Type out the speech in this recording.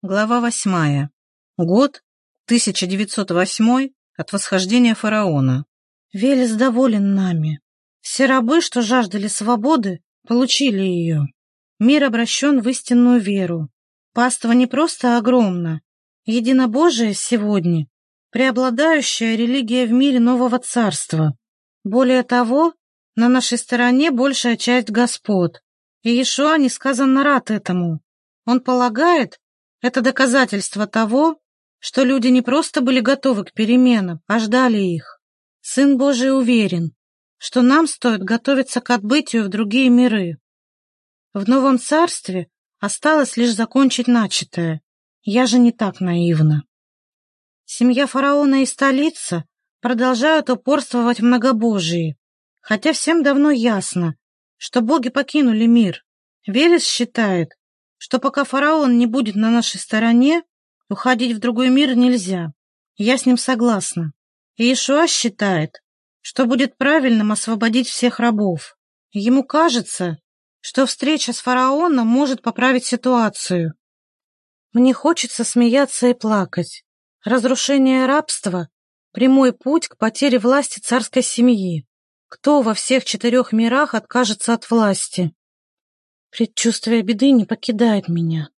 Глава восьмая. Год 1908 от восхождения фараона. Велес доволен нами. Все рабы, что жаждали свободы, получили ее. Мир обращен в истинную веру. Паства не просто огромна. Единобожие сегодня – преобладающая религия в мире нового царства. Более того, на нашей стороне большая часть господ. И Иешуа несказанно рад этому. Он полагает, это доказательство того, что люди не просто были готовы к переменам, а ждали их. Сын Божий уверен, что нам стоит готовиться к отбытию в другие миры. В новом царстве осталось лишь закончить начатое. Я же не так наивна. Семья фараона и столица продолжают упорствовать в многобожии, хотя всем давно ясно, что боги покинули мир. Велес считает, что пока фараон не будет на нашей стороне, уходить в другой мир нельзя. Я с ним согласна. И Иешуа считает, что будет правильным освободить всех рабов. Ему кажется, что встреча с фараоном может поправить ситуацию. Мне хочется смеяться и плакать. Разрушение рабства — прямой путь к потере власти царской семьи. Кто во всех четырех мирах откажется от власти? Предчувствие беды не покидает меня.